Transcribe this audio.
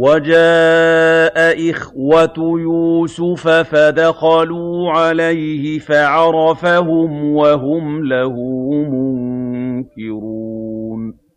وَجَاءَ إِخْوَةُ يُوسُفَ فَدَخَلُوا عَلَيْهِ فَعَرَفَهُمْ وَهُمْ لَهُ مُنكِرُونَ